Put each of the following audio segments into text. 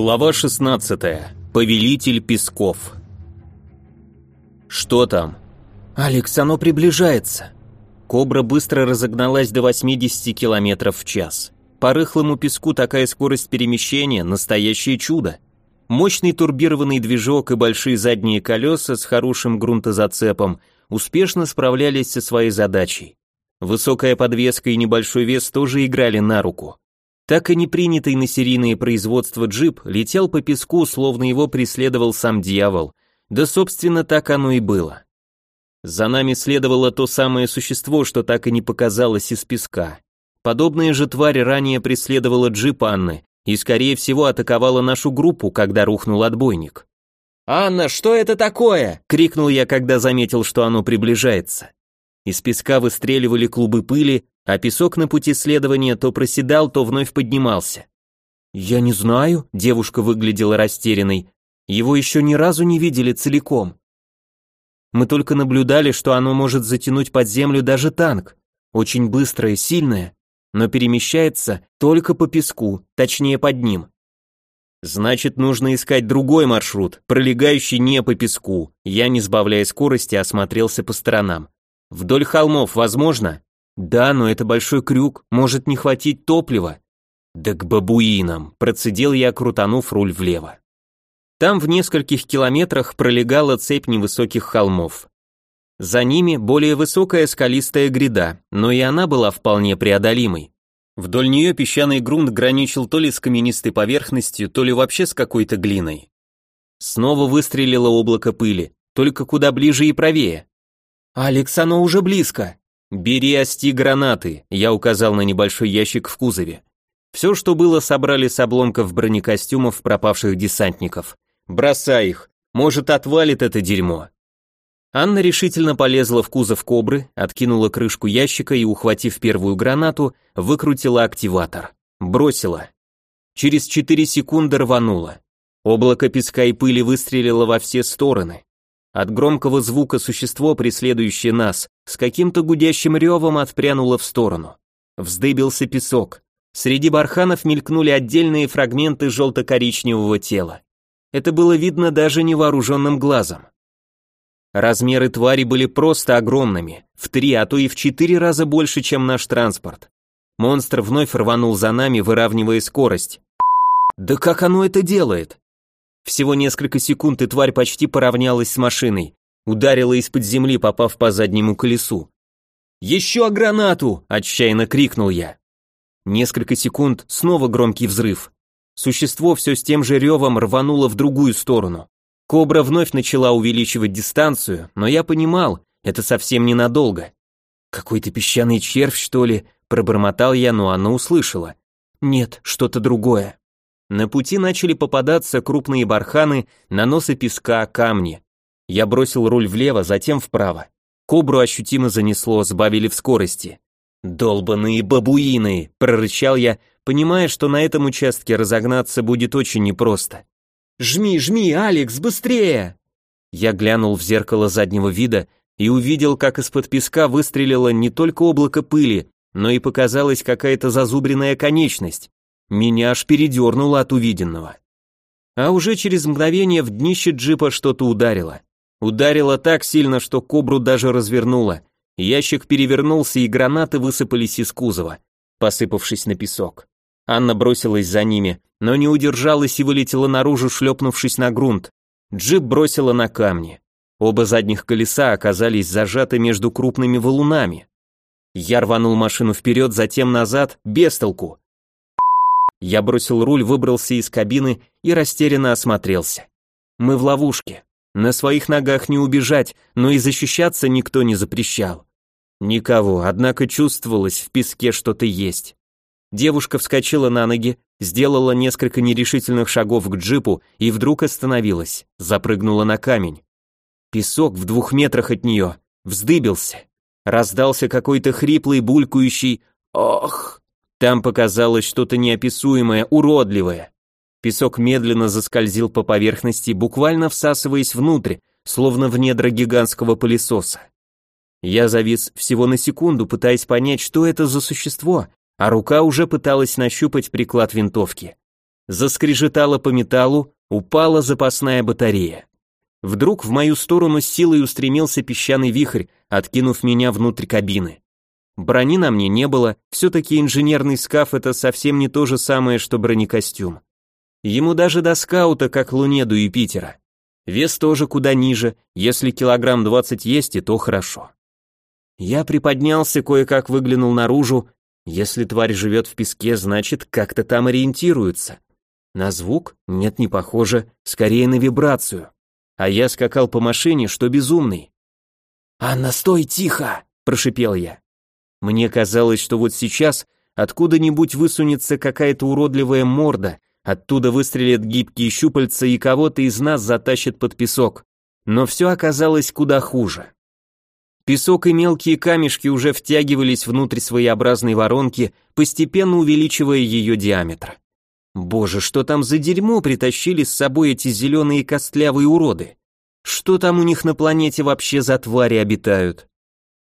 Глава 16. Повелитель песков. Что там? Алекс, оно приближается. Кобра быстро разогналась до 80 км в час. По рыхлому песку такая скорость перемещения – настоящее чудо. Мощный турбированный движок и большие задние колеса с хорошим грунтозацепом успешно справлялись со своей задачей. Высокая подвеска и небольшой вес тоже играли на руку. Так и не принятый на серийное производство джип летел по песку, словно его преследовал сам дьявол. Да, собственно, так оно и было. За нами следовало то самое существо, что так и не показалось из песка. Подобная же тварь ранее преследовала джип Анны и, скорее всего, атаковала нашу группу, когда рухнул отбойник. «Анна, что это такое?» — крикнул я, когда заметил, что оно приближается. Из песка выстреливали клубы пыли, а песок на пути следования то проседал, то вновь поднимался. «Я не знаю», — девушка выглядела растерянной, «его еще ни разу не видели целиком. Мы только наблюдали, что оно может затянуть под землю даже танк, очень быстрое, сильное, но перемещается только по песку, точнее под ним. Значит, нужно искать другой маршрут, пролегающий не по песку. Я, не сбавляя скорости, осмотрелся по сторонам. Вдоль холмов возможно? Да, но это большой крюк, может не хватить топлива. Да к бабуинам, процедил я, крутанув руль влево. Там в нескольких километрах пролегала цепь невысоких холмов. За ними более высокая скалистая гряда, но и она была вполне преодолимой. Вдоль нее песчаный грунт граничил то ли с каменистой поверхностью, то ли вообще с какой-то глиной. Снова выстрелило облако пыли, только куда ближе и правее. «Алекс, оно уже близко!» «Бери ости гранаты», я указал на небольшой ящик в кузове. Все, что было, собрали с обломков бронекостюмов пропавших десантников. Бросай их, может отвалит это дерьмо. Анна решительно полезла в кузов кобры, откинула крышку ящика и, ухватив первую гранату, выкрутила активатор. Бросила. Через 4 секунды рванула. Облако песка и пыли выстрелило во все стороны. От громкого звука существо, преследующее нас, с каким-то гудящим ревом отпрянуло в сторону. Вздыбился песок. Среди барханов мелькнули отдельные фрагменты желто-коричневого тела. Это было видно даже невооруженным глазом. Размеры твари были просто огромными, в три, а то и в четыре раза больше, чем наш транспорт. Монстр вновь рванул за нами, выравнивая скорость. Да как оно это делает? Всего несколько секунд, и тварь почти поравнялась с машиной. Ударила из-под земли, попав по заднему колесу. «Еще гранату!» – отчаянно крикнул я. Несколько секунд, снова громкий взрыв. Существо все с тем же ревом рвануло в другую сторону. Кобра вновь начала увеличивать дистанцию, но я понимал, это совсем ненадолго. «Какой-то песчаный червь, что ли?» – пробормотал я, но она услышала. «Нет, что-то другое». На пути начали попадаться крупные барханы, наносы песка, камни. Я бросил руль влево, затем вправо. Кобру ощутимо занесло, сбавили в скорости. «Долбаные бабуины!» – прорычал я, понимая, что на этом участке разогнаться будет очень непросто. «Жми, жми, Алекс, быстрее!» Я глянул в зеркало заднего вида и увидел, как из-под песка выстрелило не только облако пыли, но и показалась какая-то зазубренная конечность. Меня аж передернуло от увиденного. А уже через мгновение в днище джипа что-то ударило. Ударило так сильно, что кобру даже развернуло. Ящик перевернулся, и гранаты высыпались из кузова, посыпавшись на песок. Анна бросилась за ними, но не удержалась и вылетела наружу, шлепнувшись на грунт. Джип бросила на камни. Оба задних колеса оказались зажаты между крупными валунами. Я рванул машину вперед, затем назад, без толку. Я бросил руль, выбрался из кабины и растерянно осмотрелся. Мы в ловушке. На своих ногах не убежать, но и защищаться никто не запрещал. Никого, однако чувствовалось, в песке что-то есть. Девушка вскочила на ноги, сделала несколько нерешительных шагов к джипу и вдруг остановилась, запрыгнула на камень. Песок в двух метрах от нее вздыбился. Раздался какой-то хриплый, булькающий «Ох!» Там показалось что-то неописуемое, уродливое. Песок медленно заскользил по поверхности, буквально всасываясь внутрь, словно в недра гигантского пылесоса. Я завис всего на секунду, пытаясь понять, что это за существо, а рука уже пыталась нащупать приклад винтовки. Заскрежетала по металлу, упала запасная батарея. Вдруг в мою сторону с силой устремился песчаный вихрь, откинув меня внутрь кабины. Брони на мне не было, все-таки инженерный скаф это совсем не то же самое, что бронекостюм. Ему даже до скаута, как Луне до Юпитера. Вес тоже куда ниже, если килограмм двадцать есть, и то хорошо. Я приподнялся, кое-как выглянул наружу. Если тварь живет в песке, значит, как-то там ориентируется. На звук? Нет, не похоже, скорее на вибрацию. А я скакал по машине, что безумный. «Анна, стой, тихо!» – прошипел я. Мне казалось, что вот сейчас откуда-нибудь высунется какая-то уродливая морда, оттуда выстрелят гибкие щупальца и кого-то из нас затащит под песок. Но все оказалось куда хуже. Песок и мелкие камешки уже втягивались внутрь своеобразной воронки, постепенно увеличивая ее диаметр. Боже, что там за дерьмо притащили с собой эти зеленые костлявые уроды? Что там у них на планете вообще за твари обитают?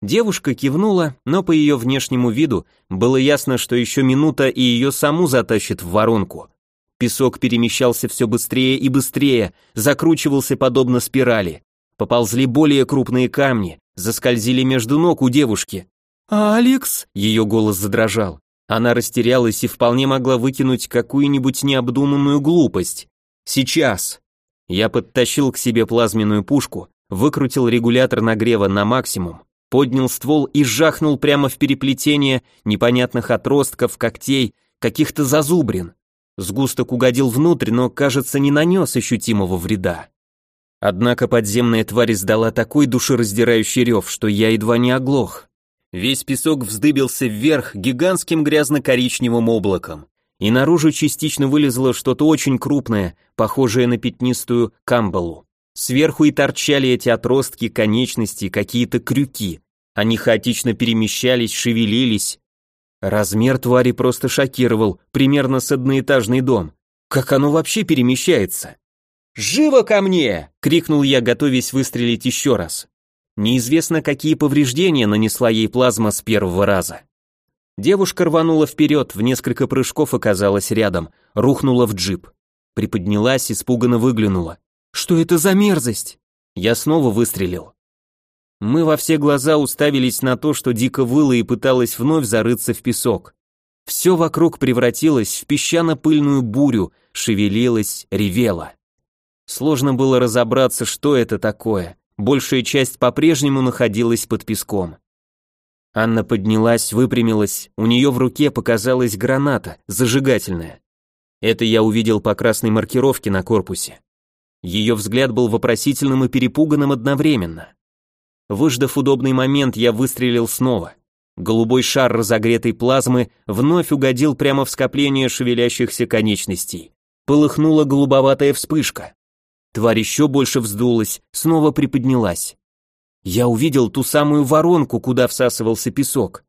Девушка кивнула, но по ее внешнему виду было ясно, что еще минута и ее саму затащит в воронку. Песок перемещался все быстрее и быстрее, закручивался подобно спирали. Поползли более крупные камни, заскользили между ног у девушки. «Алекс!» — ее голос задрожал. Она растерялась и вполне могла выкинуть какую-нибудь необдуманную глупость. «Сейчас!» Я подтащил к себе плазменную пушку, выкрутил регулятор нагрева на максимум, поднял ствол и жахнул прямо в переплетение непонятных отростков, когтей, каких-то зазубрин. Сгусток угодил внутрь, но, кажется, не нанес ощутимого вреда. Однако подземная тварь издала такой душераздирающий рев, что я едва не оглох. Весь песок вздыбился вверх гигантским грязно-коричневым облаком, и наружу частично вылезло что-то очень крупное, похожее на пятнистую камбалу. Сверху и торчали эти отростки, конечности, какие-то крюки. Они хаотично перемещались, шевелились. Размер твари просто шокировал, примерно с одноэтажный дом. Как оно вообще перемещается? «Живо ко мне!» — крикнул я, готовясь выстрелить еще раз. Неизвестно, какие повреждения нанесла ей плазма с первого раза. Девушка рванула вперед, в несколько прыжков оказалась рядом, рухнула в джип. Приподнялась, испуганно выглянула. Что это за мерзость? Я снова выстрелил. Мы во все глаза уставились на то, что дико выла и пыталась вновь зарыться в песок. Все вокруг превратилось в песчано-пыльную бурю, шевелилось, ревело. Сложно было разобраться, что это такое. Большая часть по-прежнему находилась под песком. Анна поднялась, выпрямилась, у нее в руке показалась граната, зажигательная. Это я увидел по красной маркировке на корпусе. Ее взгляд был вопросительным и перепуганным одновременно. Выждав удобный момент, я выстрелил снова. Голубой шар разогретой плазмы вновь угодил прямо в скопление шевелящихся конечностей. Полыхнула голубоватая вспышка. Тварь еще больше вздулась, снова приподнялась. Я увидел ту самую воронку, куда всасывался песок.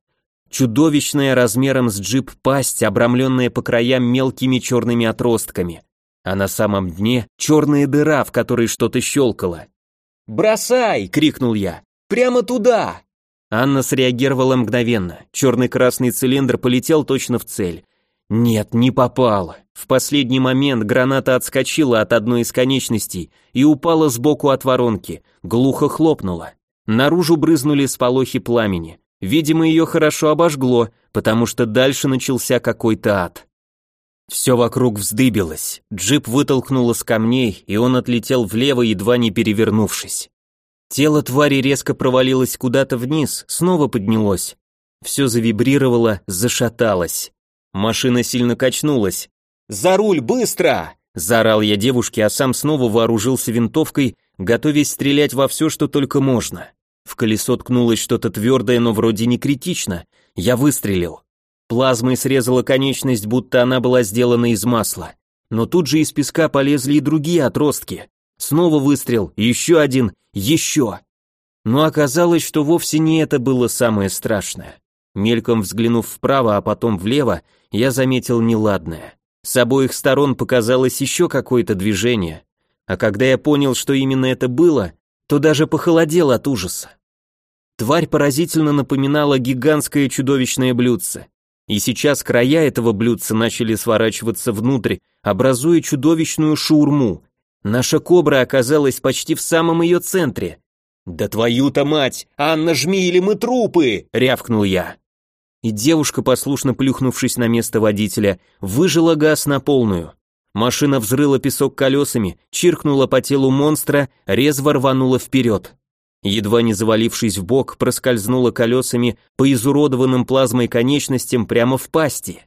Чудовищная размером с джип пасть, обрамленная по краям мелкими черными отростками а на самом дне черная дыра, в которой что-то щелкало. «Бросай!» — крикнул я. «Прямо туда!» Анна среагировала мгновенно. Черный-красный цилиндр полетел точно в цель. Нет, не попал. В последний момент граната отскочила от одной из конечностей и упала сбоку от воронки, глухо хлопнула. Наружу брызнули сполохи пламени. Видимо, ее хорошо обожгло, потому что дальше начался какой-то ад. Все вокруг вздыбилось, джип вытолкнуло с камней, и он отлетел влево, едва не перевернувшись. Тело твари резко провалилось куда-то вниз, снова поднялось. Все завибрировало, зашаталось. Машина сильно качнулась. «За руль, быстро!» Заорал я девушке, а сам снова вооружился винтовкой, готовясь стрелять во все, что только можно. В колесо ткнулось что-то твердое, но вроде не критично. Я выстрелил. Плазмой срезала конечность, будто она была сделана из масла. Но тут же из песка полезли и другие отростки. Снова выстрел, еще один, еще. Но оказалось, что вовсе не это было самое страшное. Мельком взглянув вправо, а потом влево, я заметил неладное. С обоих сторон показалось еще какое-то движение. А когда я понял, что именно это было, то даже похолодел от ужаса. Тварь поразительно напоминала гигантское чудовищное блюдце. И сейчас края этого блюдца начали сворачиваться внутрь, образуя чудовищную шаурму. Наша кобра оказалась почти в самом ее центре. «Да твою-то мать! Анна, жми, или мы трупы!» — рявкнул я. И девушка, послушно плюхнувшись на место водителя, выжила газ на полную. Машина взрыла песок колесами, чиркнула по телу монстра, резво рванула вперед. Едва не завалившись в бок, проскользнула колесами по изуродованным плазмой конечностям прямо в пасти.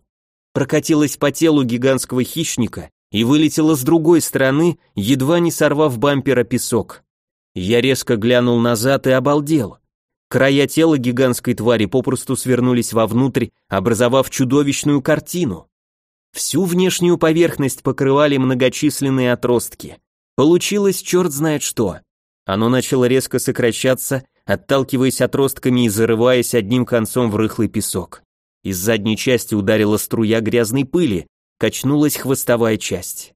Прокатилась по телу гигантского хищника и вылетела с другой стороны, едва не сорвав бампера песок. Я резко глянул назад и обалдел. Края тела гигантской твари попросту свернулись вовнутрь, образовав чудовищную картину. Всю внешнюю поверхность покрывали многочисленные отростки. Получилось черт знает что. Оно начало резко сокращаться, отталкиваясь отростками и зарываясь одним концом в рыхлый песок. Из задней части ударила струя грязной пыли, качнулась хвостовая часть.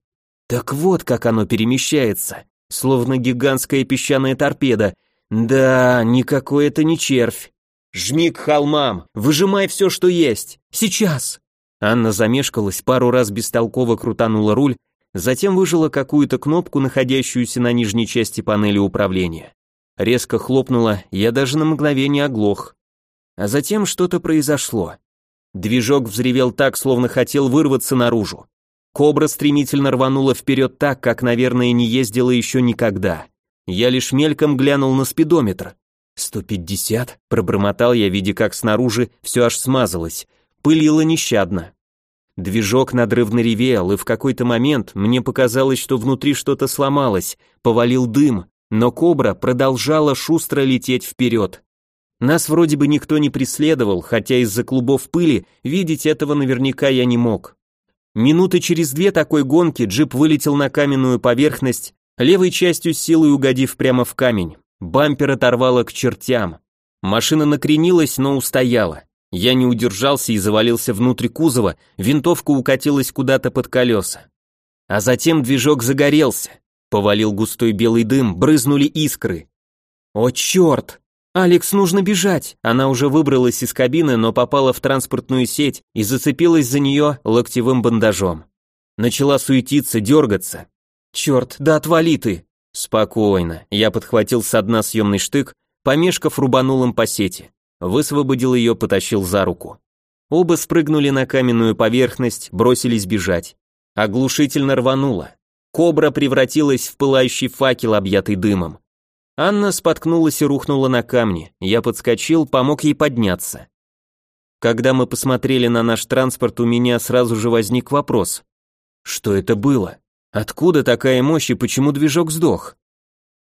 Так вот как оно перемещается, словно гигантская песчаная торпеда. Да, никакой это не червь. Жми к холмам, выжимай все, что есть. Сейчас. Анна замешкалась, пару раз бестолково крутанула руль, Затем выжила какую-то кнопку, находящуюся на нижней части панели управления. Резко хлопнула, я даже на мгновение оглох. А затем что-то произошло. Движок взревел так, словно хотел вырваться наружу. Кобра стремительно рванула вперед так, как, наверное, не ездила еще никогда. Я лишь мельком глянул на спидометр. «Сто пятьдесят?» – пробормотал я, видя, как снаружи все аж смазалось. Пылило нещадно. Движок надрывно ревел, и в какой-то момент мне показалось, что внутри что-то сломалось, повалил дым, но кобра продолжала шустро лететь вперед. Нас вроде бы никто не преследовал, хотя из-за клубов пыли видеть этого наверняка я не мог. Минуты через две такой гонки джип вылетел на каменную поверхность, левой частью силой угодив прямо в камень. Бампер оторвало к чертям. Машина накренилась, но устояла. Я не удержался и завалился внутрь кузова, винтовка укатилась куда-то под колеса. А затем движок загорелся. Повалил густой белый дым, брызнули искры. О черт! Алекс, нужно бежать! Она уже выбралась из кабины, но попала в транспортную сеть и зацепилась за нее локтевым бандажом. Начала суетиться, дергаться. Черт, да отвали ты! Спокойно. Я подхватил с дна съемный штык, помешков рубанул им по сети высвободил ее, потащил за руку. Оба спрыгнули на каменную поверхность, бросились бежать. Оглушительно рвануло. Кобра превратилась в пылающий факел, объятый дымом. Анна споткнулась и рухнула на камни. Я подскочил, помог ей подняться. Когда мы посмотрели на наш транспорт, у меня сразу же возник вопрос. Что это было? Откуда такая мощь и почему движок сдох?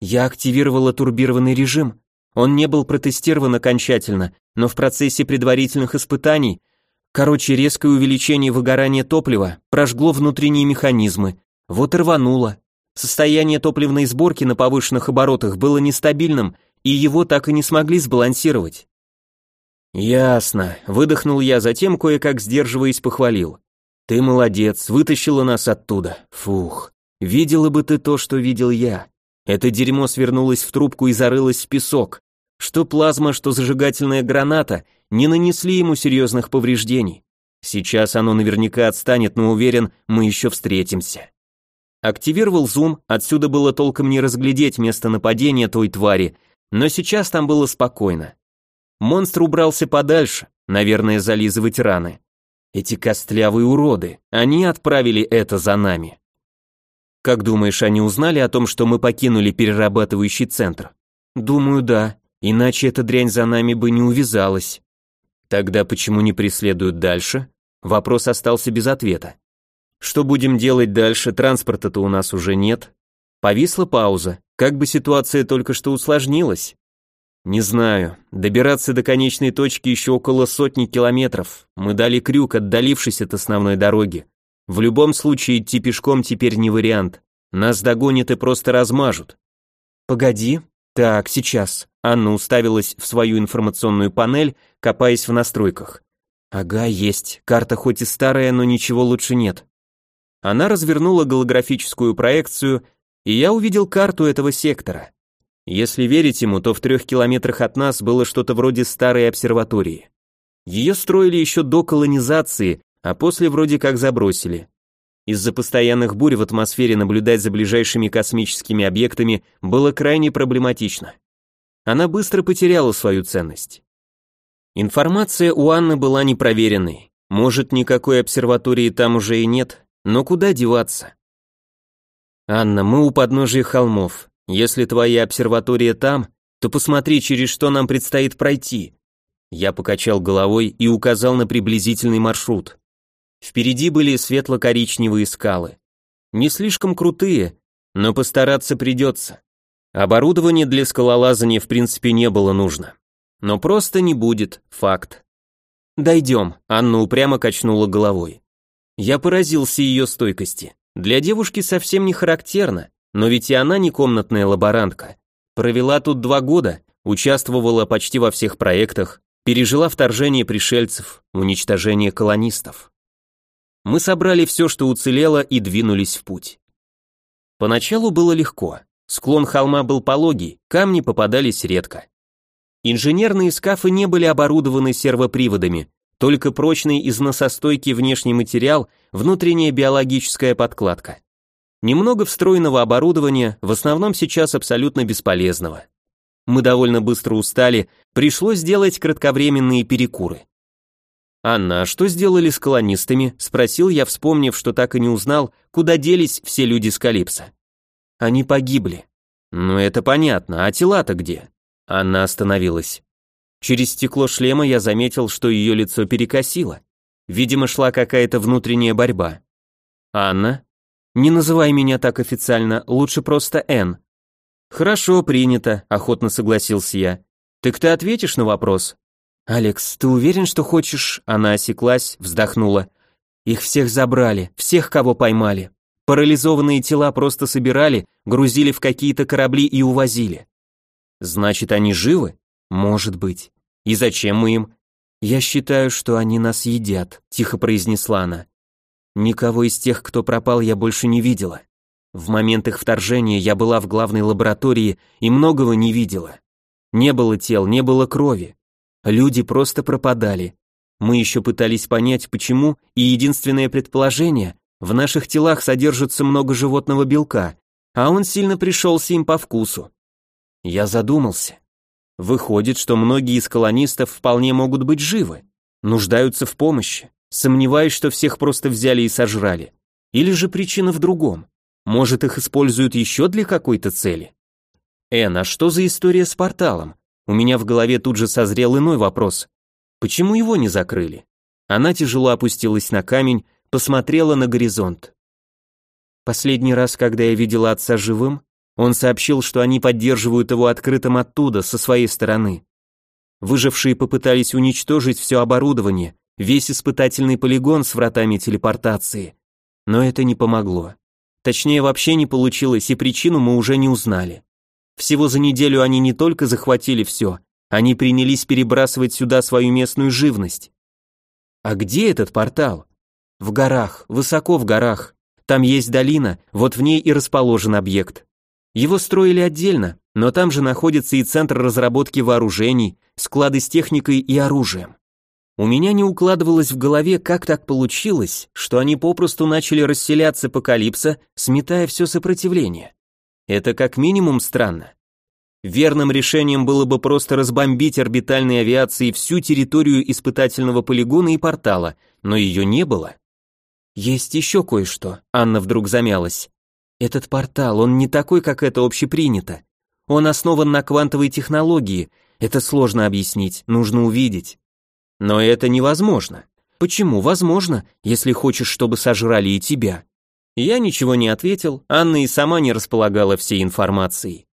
Я активировала турбированный режим, он не был протестирован окончательно, но в процессе предварительных испытаний, короче, резкое увеличение выгорания топлива прожгло внутренние механизмы, вот рвануло. Состояние топливной сборки на повышенных оборотах было нестабильным, и его так и не смогли сбалансировать. «Ясно», — выдохнул я, затем кое-как сдерживаясь похвалил. «Ты молодец, вытащила нас оттуда. Фух, видела бы ты то, что видел я. Это дерьмо свернулось в трубку и зарылось в песок. Что плазма, что зажигательная граната не нанесли ему серьезных повреждений. Сейчас оно наверняка отстанет, но уверен, мы еще встретимся. Активировал зум, отсюда было толком не разглядеть место нападения той твари, но сейчас там было спокойно. Монстр убрался подальше, наверное, зализывать раны. Эти костлявые уроды, они отправили это за нами. Как думаешь, они узнали о том, что мы покинули перерабатывающий центр? Думаю, да. Иначе эта дрянь за нами бы не увязалась. Тогда почему не преследуют дальше? Вопрос остался без ответа. Что будем делать дальше? Транспорта-то у нас уже нет. Повисла пауза. Как бы ситуация только что усложнилась. Не знаю. Добираться до конечной точки еще около сотни километров. Мы дали крюк, отдалившись от основной дороги. В любом случае идти пешком теперь не вариант. Нас догонят и просто размажут. Погоди. Так, сейчас. Анна уставилась в свою информационную панель, копаясь в настройках. Ага, есть. Карта хоть и старая, но ничего лучше нет. Она развернула голографическую проекцию, и я увидел карту этого сектора. Если верить ему, то в трех километрах от нас было что-то вроде старой обсерватории. Ее строили еще до колонизации, а после вроде как забросили. Из-за постоянных бурь в атмосфере наблюдать за ближайшими космическими объектами было крайне проблематично. Она быстро потеряла свою ценность. Информация у Анны была непроверенной. Может, никакой обсерватории там уже и нет, но куда деваться? Анна, мы у подножия холмов. Если твоя обсерватория там, то посмотри, через что нам предстоит пройти. Я покачал головой и указал на приблизительный маршрут. Впереди были светло-коричневые скалы. Не слишком крутые, но постараться придется. Оборудование для скалолазания в принципе не было нужно. Но просто не будет, факт. «Дойдем», — Анна упрямо качнула головой. Я поразился ее стойкости. Для девушки совсем не характерно, но ведь и она не комнатная лаборантка. Провела тут два года, участвовала почти во всех проектах, пережила вторжение пришельцев, уничтожение колонистов. Мы собрали все, что уцелело, и двинулись в путь. Поначалу было легко. Склон холма был пологий, камни попадались редко. Инженерные скафы не были оборудованы сервоприводами, только прочный износостойкий внешний материал, внутренняя биологическая подкладка. Немного встроенного оборудования, в основном сейчас абсолютно бесполезного. Мы довольно быстро устали, пришлось сделать кратковременные перекуры. «Анна, а что сделали с колонистами?» – спросил я, вспомнив, что так и не узнал, куда делись все люди с Калипса. «Они погибли». «Ну это понятно, а тела-то где?» Анна остановилась. Через стекло шлема я заметил, что ее лицо перекосило. Видимо, шла какая-то внутренняя борьба. «Анна?» «Не называй меня так официально, лучше просто Н». «Хорошо, принято», — охотно согласился я. «Так ты ответишь на вопрос?» «Алекс, ты уверен, что хочешь...» Она осеклась, вздохнула. «Их всех забрали, всех, кого поймали. Парализованные тела просто собирали, грузили в какие-то корабли и увозили». «Значит, они живы?» «Может быть. И зачем мы им?» «Я считаю, что они нас едят», — тихо произнесла она. «Никого из тех, кто пропал, я больше не видела. В момент их вторжения я была в главной лаборатории и многого не видела. Не было тел, не было крови. Люди просто пропадали. Мы еще пытались понять, почему, и единственное предположение — в наших телах содержится много животного белка, а он сильно пришелся им по вкусу. Я задумался. Выходит, что многие из колонистов вполне могут быть живы, нуждаются в помощи. Сомневаюсь, что всех просто взяли и сожрали. Или же причина в другом. Может, их используют еще для какой-то цели? Эн, а что за история с порталом? У меня в голове тут же созрел иной вопрос. Почему его не закрыли? Она тяжело опустилась на камень, посмотрела на горизонт. Последний раз, когда я видела отца живым, он сообщил, что они поддерживают его открытым оттуда, со своей стороны. Выжившие попытались уничтожить все оборудование, весь испытательный полигон с вратами телепортации. Но это не помогло. Точнее, вообще не получилось, и причину мы уже не узнали. Всего за неделю они не только захватили все, они принялись перебрасывать сюда свою местную живность. А где этот портал? В горах, высоко в горах. Там есть долина, вот в ней и расположен объект. Его строили отдельно, но там же находится и центр разработки вооружений, склады с техникой и оружием. У меня не укладывалось в голове, как так получилось, что они попросту начали расселяться по Калипсо, сметая все сопротивление. Это как минимум странно. Верным решением было бы просто разбомбить орбитальной авиацией всю территорию испытательного полигона и портала, но ее не было. Есть еще кое-что, Анна вдруг замялась. Этот портал, он не такой, как это общепринято. Он основан на квантовой технологии. Это сложно объяснить, нужно увидеть. Но это невозможно. Почему возможно, если хочешь, чтобы сожрали и тебя? Я ничего не ответил, Анна и сама не располагала всей информацией.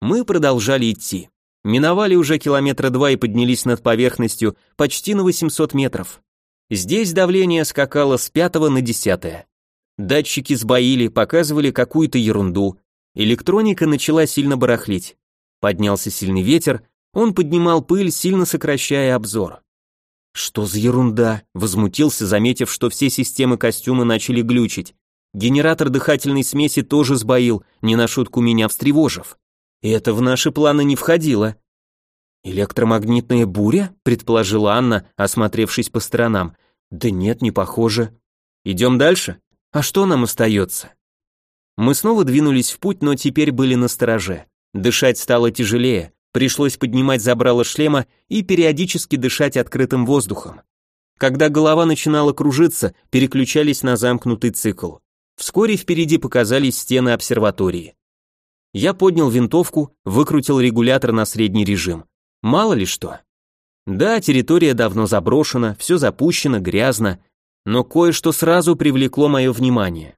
Мы продолжали идти. Миновали уже километра два и поднялись над поверхностью почти на 800 метров. Здесь давление скакало с пятого на десятое. Датчики сбоили, показывали какую-то ерунду. Электроника начала сильно барахлить. Поднялся сильный ветер, он поднимал пыль, сильно сокращая обзор. Что за ерунда? Возмутился, заметив, что все системы костюма начали глючить. Генератор дыхательной смеси тоже сбоил, не на шутку меня встревожив. Это в наши планы не входило. Электромагнитная буря? предположила Анна, осмотревшись по сторонам. Да нет, не похоже. Идем дальше? А что нам остается? Мы снова двинулись в путь, но теперь были на стороже. Дышать стало тяжелее, пришлось поднимать забрало шлема и периодически дышать открытым воздухом. Когда голова начинала кружиться, переключались на замкнутый цикл. Вскоре впереди показались стены обсерватории. Я поднял винтовку, выкрутил регулятор на средний режим. Мало ли что. Да, территория давно заброшена, все запущено, грязно, но кое-что сразу привлекло мое внимание.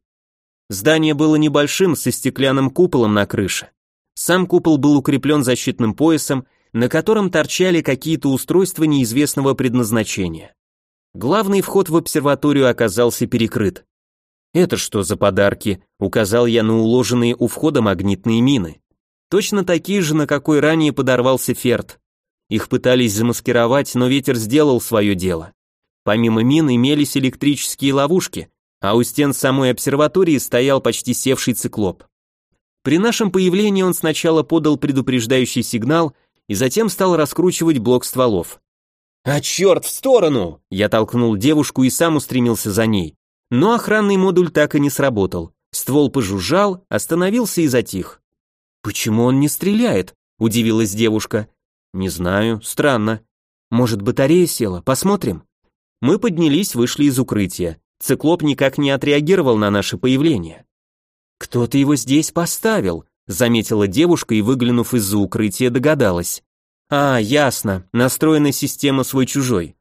Здание было небольшим, со стеклянным куполом на крыше. Сам купол был укреплен защитным поясом, на котором торчали какие-то устройства неизвестного предназначения. Главный вход в обсерваторию оказался перекрыт. «Это что за подарки?» — указал я на уложенные у входа магнитные мины. Точно такие же, на какой ранее подорвался Ферд. Их пытались замаскировать, но ветер сделал свое дело. Помимо мин имелись электрические ловушки, а у стен самой обсерватории стоял почти севший циклоп. При нашем появлении он сначала подал предупреждающий сигнал и затем стал раскручивать блок стволов. «А черт, в сторону!» Я толкнул девушку и сам устремился за ней. Но охранный модуль так и не сработал. Ствол пожужжал, остановился и затих. «Почему он не стреляет?» – удивилась девушка. «Не знаю, странно. Может, батарея села? Посмотрим?» Мы поднялись, вышли из укрытия. Циклоп никак не отреагировал на наше появление. «Кто-то его здесь поставил», – заметила девушка и, выглянув из-за укрытия, догадалась. «А, ясно, настроена система свой-чужой».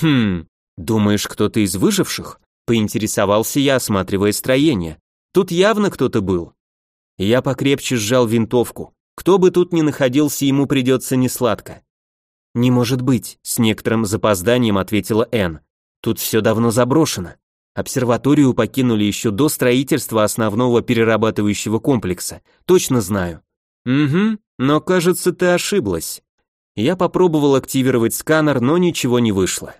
«Хм, думаешь, кто-то из выживших?» Поинтересовался я, осматривая строение. Тут явно кто-то был. Я покрепче сжал винтовку. Кто бы тут ни находился, ему придется несладко. «Не может быть», — с некоторым запозданием ответила Энн. «Тут все давно заброшено. Обсерваторию покинули еще до строительства основного перерабатывающего комплекса. Точно знаю». «Угу, но кажется, ты ошиблась». Я попробовал активировать сканер, но ничего не вышло.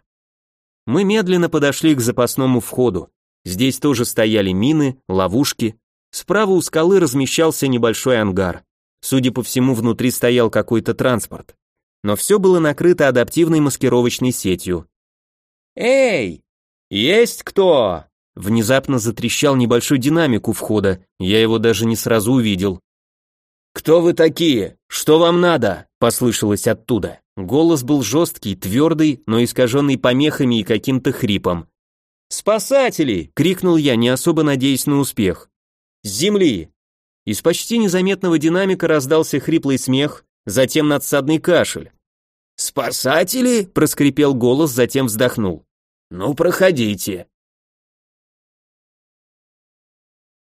Мы медленно подошли к запасному входу. Здесь тоже стояли мины, ловушки. Справа у скалы размещался небольшой ангар. Судя по всему, внутри стоял какой-то транспорт. Но все было накрыто адаптивной маскировочной сетью. «Эй! Есть кто?» Внезапно затрещал небольшой динамик у входа, я его даже не сразу увидел. «Кто вы такие? Что вам надо?» – послышалось оттуда. Голос был жесткий, твердый, но искаженный помехами и каким-то хрипом. «Спасатели!» — крикнул я, не особо надеясь на успех. «С земли!» Из почти незаметного динамика раздался хриплый смех, затем надсадный кашель. «Спасатели?» — проскрипел голос, затем вздохнул. «Ну, проходите».